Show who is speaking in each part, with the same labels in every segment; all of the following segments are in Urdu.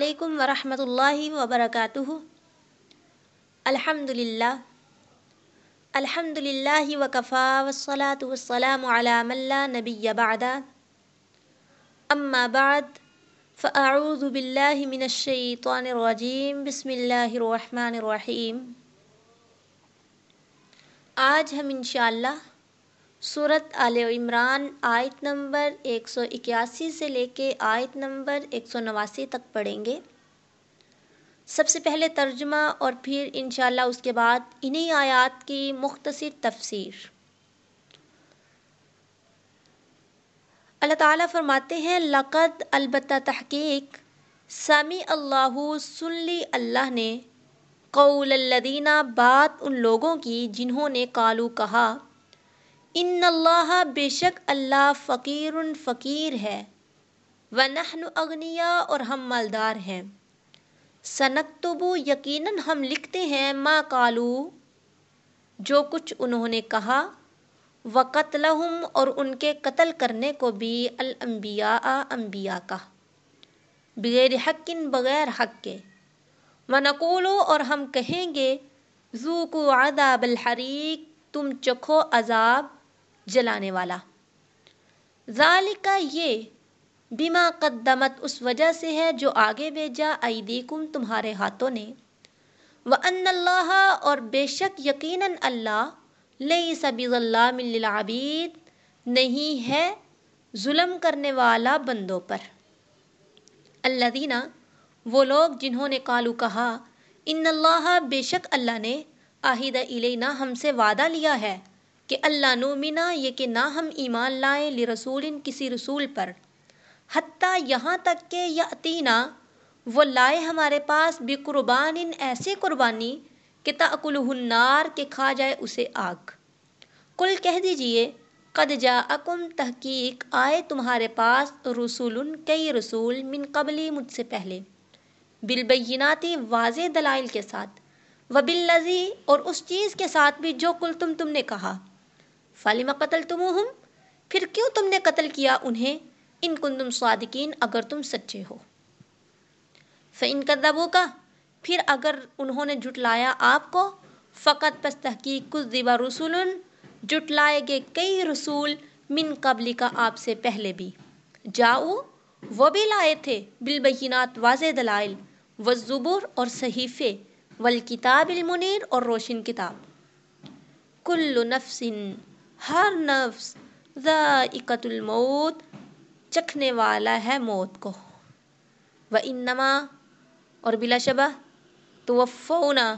Speaker 1: علیکم ورحمۃ اللہ وبرکاتہ۔ الحمد للہ الحمد للہ وکفا وصلاۃ والسلام علی من لا نبی بعد۔ اما بعد، فاعوذ باللہ من الشیطان الرجیم۔ بسم اللہ الرحمن الرحیم۔ آج ہم انشاءاللہ صورت آل عمران، آیت نمبر ایک سو اکیاسی سے لے کے آیت نمبر ایک سو نواسی تک پڑھیں گے۔ سب سے پہلے ترجمہ اور پھر انشاءاللہ اس کے بعد انہی آیات کی مختصر تفسیر۔ اللہ تعالیٰ فرماتے ہیں، لقد البتہ تحقیق، سمی اللہ سلی اللہ نے قول الدینہ بات ان لوگوں کی جنہوں نے کالو کہا۔ ان اللہ بے شک اللہ فقیر فقیر ہے۔ و نحن اغنیا اور ہم مالدار ہیں۔ سنکتبو یقیناً ہم لکھتے ہیں ما کالو جو کچھ انہوں نے کہا۔ و قتلہم اور ان کے قتل کرنے کو بھی الانبیاء انبیاء کا۔ بغیر حق بغیر حق کے۔ و نقولو اور ہم کہیں گے ذوقو عذاب الحریق، تم چکھو عذاب۔ جلانے والا۔ ذالکا یہ بیما قدمت اس وجہ سے ہے جو آگے بھیجا ایدیکم تمہارے ہاتھوں نے۔ وَأَنَّ اللَّهَ اور بے شک یقیناً اللہ لَيْسَ بِظَلَّامٍ لِلْعَبِيدِ، نہیں ہے ظلم کرنے والا بندوں پر۔ الذین، وہ لوگ جنہوں نے کالو کہا، ان اللہ بے شک اللہ نے آہد الینا ہم سے وعدہ لیا ہے۔ کہ اللہ نومنا یہ کہ نہ ہم ایمان لائیں لرسول کسی رسول پر، حتیٰ یہاں تک کہ یاتینا وہ لائے ہمارے پاس بے قربان ایسے قربانی کہ تاکل النار کہ کھا جائے اسے آگ۔ کل کہہ دیجیے، قد جاءکم تحقیق، آئے تمہارے پاس رسول کئی رسول من قبلی مجھ سے پہلے۔ بالبیناتی واضح دلائل کے ساتھ، وبالذی اور اس چیز کے ساتھ بھی جو کل تم تم نے کہا۔ فالم قتل تم پھر کیوں تم نے قتل کیا انہیں؟ ان کن تم صادقین اگر تم سچے ہو۔ فن کدبو کا پھر اگر انہوں نے جٹلایا آپ کو فقط پس تحقیق کچھ دیبا رسول جٹلائے گے کئی رسول من قبلی کا آپ سے پہلے بھی۔ جاؤ، وہ بھی لائے تھے، بالبینات واضح دلائل، والزبور اور صحیفے، والکتاب المنیر اور روشن کتاب۔ کل نفس ہر نفس ذائقت الموت چکھنے والا ہے موت کو۔ و انما اور بلا شبہ، توفونا،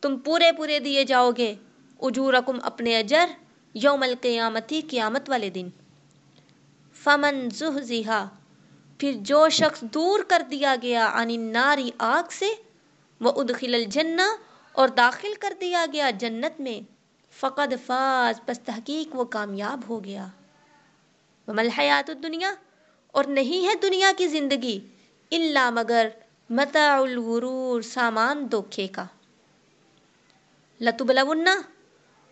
Speaker 1: تم پورے پورے دیے جاؤ گے اجورکم اپنے اجر یوم القیامتی، قیامت والے دن۔ فمن زحزحا پھر جو شخص دور کر دیا گیا یعنی عن الناری آگ سے، وہ ادخل الجنہ، اور داخل کر دیا گیا جنت میں۔ فقد فاز پس تحقیق وہ کامیاب ہو گیا۔ ومل حیات الدنیا؟ اور نہیں ہے دنیا کی زندگی اللہ مگر متاع الغرور، سامان دھوکے کا۔ لتبلونا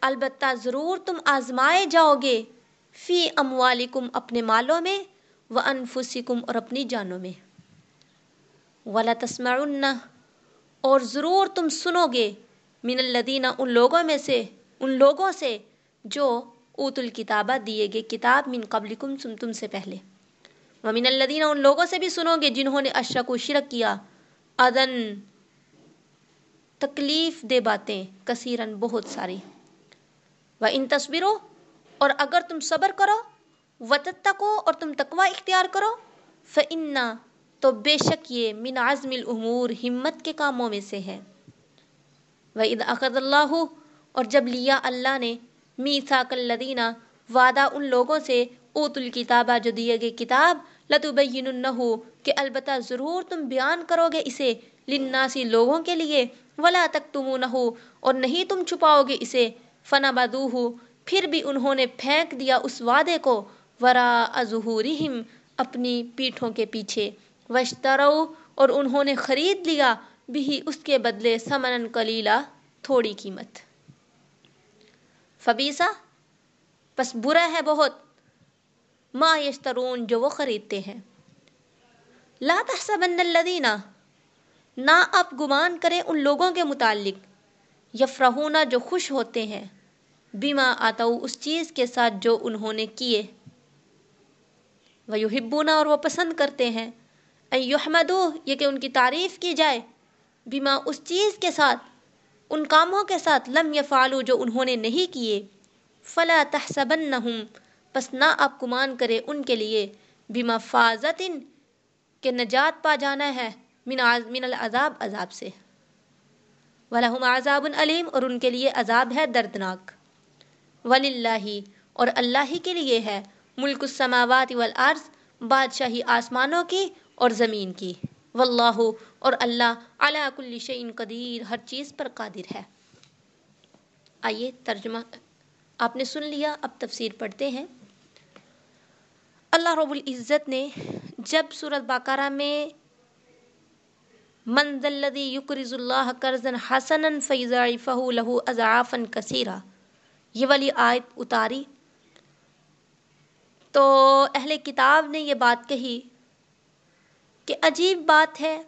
Speaker 1: البتہ ضرور تم آزمائے جاؤ گے۔ فی اموالکم اپنے مالوں میں و انفسکم اور اپنی جانوں میں۔ ولا تسمعن اور ضرور تم سنو گے۔ من الذین ان لوگوں میں سے ان لوگوں سے جو اوت الکتابہ دیے گے کتاب من قبلکم تم تم سے پہلے۔ ومن الذین ان لوگوں سے بھی سنو گے جنہوں نے اشرک و شرک کیا۔ اذن تکلیف دے باتیں کثیرن بہت ساری۔ و ان تصبرو اور اگر تم صبر کرو و تتقو اور تم تقوی اختیار کرو فإنا تو بے شک یہ من عزم الامور ہمت کے کاموں میں سے ہے۔ وَإِذْ أَخَذَ اللَّهُ اور جب لیا اللہ نے، میثاق الذین، وعدہ ان لوگوں سے، اوت الکتابہ جو دیے گئے کتاب لتبیننہ کہ البتہ ضرور تم بیان کرو گے اسے للناسی لوگوں کے لیے، ولا تکتمونہ اور نہیں تم چھپاؤ گے اسے فنبذوہ پھر بھی انہوں نے پھینک دیا اس وعدے کو، وراء ظہورہم اپنی پیٹھوں کے پیچھے واشتروا اور انہوں نے خرید لیا بھی اس کے بدلے سمنن قلیلا تھوڑی قیمت۔ فبیسا، پس برا ہے بہت۔ ما یشترون، جو وہ خریدتے ہیں۔ لا تحسبن الذین نہ آپ گمان کریں ان لوگوں کے متعلق۔ یفرحونا جو خوش ہوتے ہیں۔ بیما آتا اس چیز کے ساتھ جو انہوں نے کیے۔ وہ یحبونا اور وہ پسند کرتے ہیں۔ یحمدو یہ کہ ان کی تعریف کی جائے۔ بیما اس چیز کے ساتھ۔ ان کاموں کے ساتھ لم یفعلوا جو انہوں نے نہیں کیے، فلا تحسبنہم، پس نہ آپ گمان کرے ان کے لیے بیما فازتن، کہ نجات پا جانا ہے من من العذاب، عذاب سے۔ وَلَهُمْ عَذَابٌ علیم اور ان کے لیے عذاب ہے دردناک۔ وَلِلَّهِ، اور اللہ ہی کے لیے ہے ملک السماوات والارض، بادشاہی آسمانوں کی اور زمین کی۔ واللہ اور اللہ علی کل شیء قدیر، ہر چیز پر قادر ہے۔ آئیے ترجمہ، آپ نے سن لیا، اب تفسیر پڑھتے ہیں۔ اللہ رب العزت نے جب صورت باقارہ میں من ذلذی یقرض اللہ قرضا حسنا فیضاعفہ له اضعافا کثیرا یہ والی آیت اتاری۔ تو اہل کتاب نے یہ بات کہی کہ عجیب بات ہے۔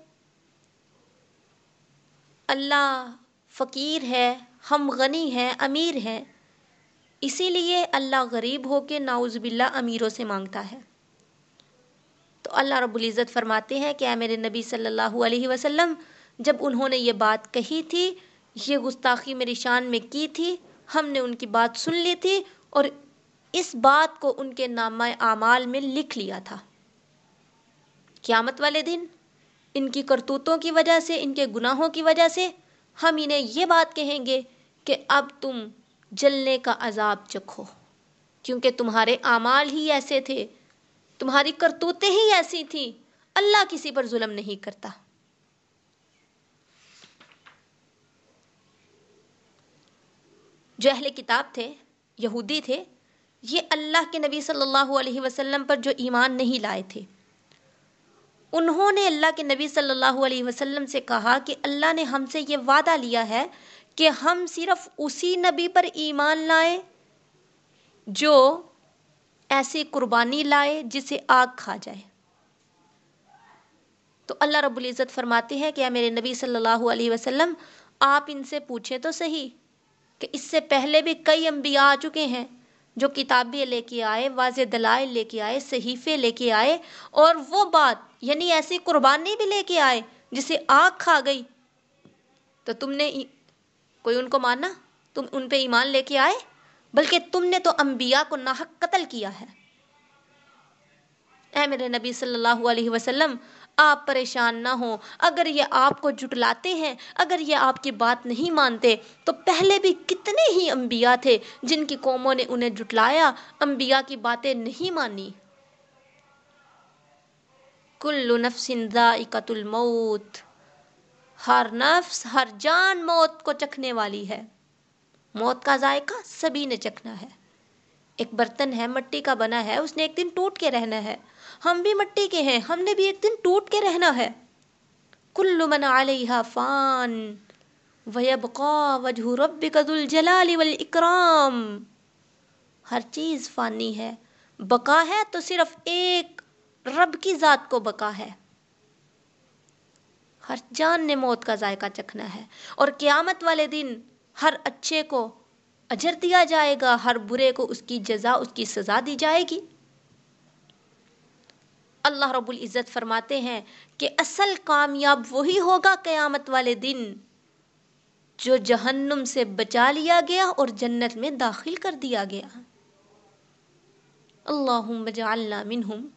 Speaker 1: اللہ فقیر ہے، ہم غنی ہیں، امیر ہیں۔ اسی لیے اللہ غریب ہو کے ناؤز باللہ امیروں سے مانگتا ہے۔ تو اللہ رب العزت فرماتے ہیں کہ اے میرے نبی صلی اللہ علیہ وسلم، جب انہوں نے یہ بات کہی تھی، یہ گستاخی میری شان میں کی تھی، ہم نے ان کی بات سن لی تھی اور اس بات کو ان کے نامہ اعمال میں لکھ لیا تھا۔ قیامت والے دن، ان کی کرتوتوں کی وجہ سے، ان کے گناہوں کی وجہ سے ہم انہیں یہ بات کہیں گے کہ اب تم جلنے کا عذاب چکھو۔ کیونکہ تمہارے اعمال ہی ایسے تھے، تمہاری کرتوتیں ہی ایسی تھیں، اللہ کسی پر ظلم نہیں کرتا۔ جو اہل کتاب تھے، یہودی تھے، یہ اللہ کے نبی صلی اللہ علیہ وسلم پر جو ایمان نہیں لائے تھے۔ انہوں نے اللہ کے نبی صلی اللہ علیہ وسلم سے کہا کہ اللہ نے ہم سے یہ وعدہ لیا ہے کہ ہم صرف اسی نبی پر ایمان لائیں جو ایسی قربانی لائے جسے آگ کھا جائے۔ تو اللہ رب العزت فرماتے ہیں کہ میرے نبی صلی اللہ علیہ وسلم، آپ ان سے پوچھیں تو صحیح کہ اس سے پہلے بھی کئی انبیاء آ چکے ہیں۔ جو کتابیں لے کے آئے، واضح دلائل لے کے آئے، صحیفے لے کے آئے، اور وہ بات یعنی ایسی قربانی بھی لے کے آئے جسے آگ کھا گئی۔ تو تم نے کوئی ان کو مانا؟ تم ان پہ ایمان لے کے آئے؟ بلکہ تم نے تو انبیاء کو ناحق قتل کیا ہے۔ اے میرے نبی صلی اللہ علیہ وسلم آپ پریشان نہ ہوں۔ اگر یہ آپ کو جٹلاتے ہیں، اگر یہ آپ کی بات نہیں مانتے، تو پہلے بھی کتنے ہی انبیاء تھے جن کی قوموں نے انہیں جٹلایا انبیاء کی باتیں نہیں مانی۔ کل نفس ذائقۃ الموت۔ ہر نفس، ہر جان موت کو چکھنے والی ہے۔ موت کا ذائقہ سبھی نے چکھنا ہے۔ ایک برتن ہے، مٹی کا بنا ہے، اس نے ایک دن ٹوٹ کے رہنا ہے۔ ہم بھی مٹی کے ہیں، ہم نے بھی ایک دن ٹوٹ کے رہنا ہے۔ کل من علیہ فان وَيَبْقَى وَجْهُ رَبِّكَ ذُو الْجَلَالِ وَالْإِكْرَامِ ہر چیز فانی ہے۔ بقا ہے تو صرف ایک رب کی ذات کو بقا ہے۔ ہر جان نے موت کا ذائقہ چکھنا ہے۔ اور قیامت والے دن ہر اچھے کو اجر دیا جائے گا، ہر برے کو اس کی جزا، اس کی سزا دی جائے گی۔ اللہ رب العزت فرماتے ہیں کہ اصل کامیاب وہی ہوگا قیامت والے دن جو جہنم سے بچا لیا گیا اور جنت میں داخل کر دیا گیا۔ اللہم جعلنا منہم۔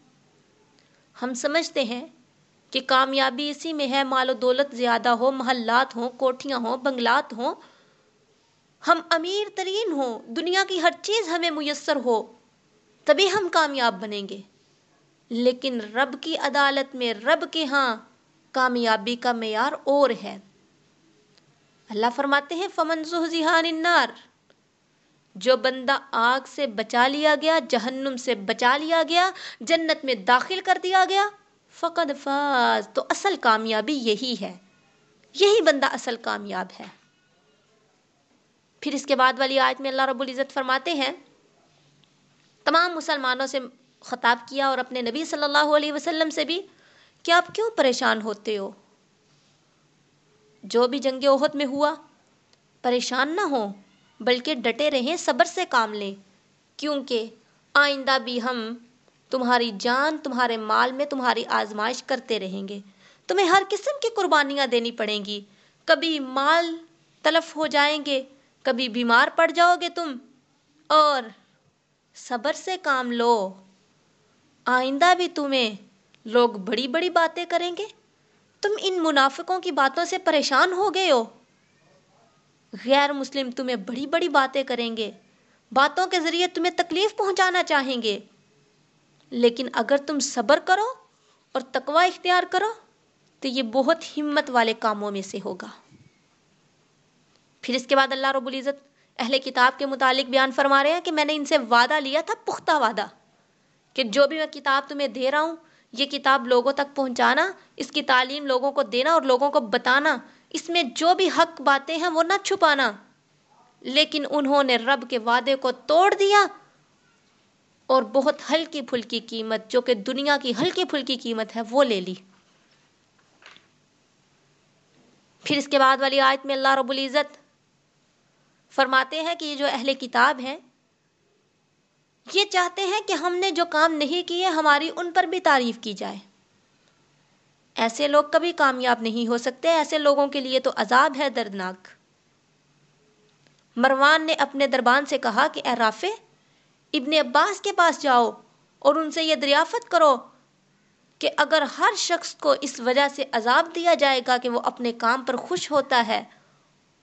Speaker 1: ہم سمجھتے ہیں کہ کامیابی اسی میں ہے، مال و دولت زیادہ ہو، محلات ہوں کوٹھیاں ہوں، بنگلات ہوں ہم امیر ترین ہوں، دنیا کی ہر چیز ہمیں میسر ہو، تبھی ہم کامیاب بنیں گے۔ لیکن رب کی عدالت میں رب کے ہاں کامیابی کا معیار اور ہے۔ اللہ فرماتے ہیں، فمن زحزحان النار۔ جو بندہ آگ سے بچا لیا گیا، جہنم سے بچا لیا گیا، جنت میں داخل کر دیا گیا، فقد فاز۔ تو اصل کامیابی یہی ہے۔ یہی بندہ اصل کامیاب ہے۔ پھر اس کے بعد والی آیت میں اللہ رب العزت فرماتے ہیں، تمام مسلمانوں سے خطاب کیا اور اپنے نبی صلی اللہ علیہ وسلم سے بھی کہ آپ کیوں پریشان ہوتے ہو؟ جو بھی جنگ عہد میں ہوا، پریشان نہ ہو بلکہ ڈٹے رہیں، صبر سے کام لیں۔ کیونکہ آئندہ بھی ہم تمہاری جان، تمہارے مال میں تمہاری آزمائش کرتے رہیں گے۔ تمہیں ہر قسم کی قربانیاں دینی پڑیں گی۔ کبھی مال تلف ہو جائیں گے کبھی بیمار پڑ جاؤ گے تم، اور صبر سے کام لو۔ آئندہ بھی تمہیں لوگ بڑی بڑی باتیں کریں گے؟ تم ان منافقوں کی باتوں سے پریشان ہو گئے ہو۔ غیر مسلم تمہیں بڑی بڑی باتیں کریں گے، باتوں کے ذریعے تمہیں تکلیف پہنچانا چاہیں گے۔ لیکن اگر تم صبر کرو اور تقوی اختیار کرو، تو یہ بہت ہمت والے کاموں میں سے ہوگا۔ پھر اس کے بعد اللہ رب العزت اہل کتاب کے متعلق بیان فرما رہے ہیں کہ میں نے ان سے وعدہ لیا تھا، پختہ وعدہ، کہ جو بھی میں کتاب تمہیں دے رہا ہوں، یہ کتاب لوگوں تک پہنچانا، اس کی تعلیم لوگوں کو دینا اور لوگوں کو بتانا، اس میں جو بھی حق باتیں ہیں وہ نہ چھپانا۔ لیکن انہوں نے رب کے وعدے کو توڑ دیا اور بہت ہلکی پھلکی قیمت، جو کہ دنیا کی ہلکی پھلکی قیمت ہے، وہ لے لی۔ پھر اس کے بعد والی آیت میں اللہ رب العزت فرماتے ہیں کہ یہ جو اہل کتاب ہیں، یہ چاہتے ہیں کہ ہم نے جو کام نہیں کیے، ہماری ان پر بھی تعریف کی جائے۔ ایسے لوگ کبھی کامیاب نہیں ہو سکتے، ایسے لوگوں کے لیے تو عذاب ہے دردناک۔ مروان نے اپنے دربان سے کہا کہ، اے رافع، ابن عباس کے پاس جاؤ اور ان سے یہ دریافت کرو کہ اگر ہر شخص کو اس وجہ سے عذاب دیا جائے گا کہ وہ اپنے کام پر خوش ہوتا ہے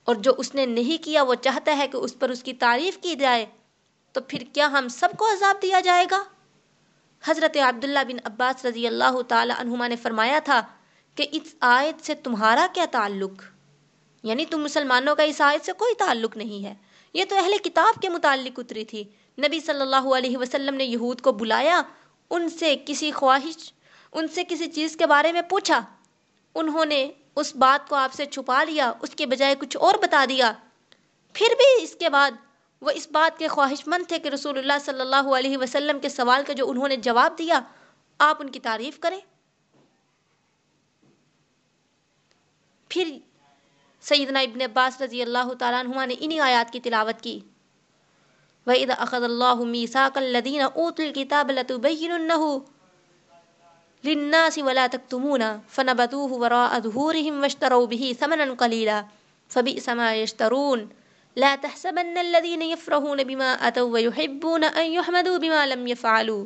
Speaker 1: اور جو اس نے نہیں کیا، وہ چاہتا ہے کہ اس پر اس کی تعریف کی جائے، تو پھر کیا ہم سب کو عذاب دیا جائے گا؟ حضرت عبداللہ بن عباس رضی اللہ تعالی عنہما نے فرمایا تھا کہ اس آیت سے تمہارا کیا تعلق؟ یعنی تم مسلمانوں کا اس آیت سے کوئی تعلق نہیں ہے۔ یہ تو اہل کتاب کے متعلق اتری تھی۔ نبی صلی اللہ علیہ وسلم نے یہود کو بلایا، ان سے کسی خواہش، ان سے کسی چیز کے بارے میں پوچھا۔ انہوں نے اس بات کو آپ سے چھپا لیا، اس کے بجائے کچھ اور بتا دیا۔ پھر بھی اس کے بعد وہ اس بات کے خواہش مند تھے کہ رسول اللہ صلی اللہ علیہ وسلم کے سوال کا جو انہوں نے جواب دیا، آپ ان کی تعریف کریں۔ پھر سیدنا ابن عباس رضی اللہ تعالیٰ عنہ نے انہی آیات کی تلاوت کی۔ وَإِذَا أَخَذَ اللَّهُ مِيثَاقَ الَّذِينَ أُوتُوا الْكِتَابَ لَتُبَيِّنُنَّهُ للناس ولا تكتمون فنبذوه وراء ظهورهم واشتروا به ثمنا قليلا فبئس ما يشترون. لا تحسبن الذين يفرحون بما أتوا ويحبون أن يحمدوا بما لم يفعلوا.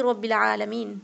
Speaker 1: رب العالمین.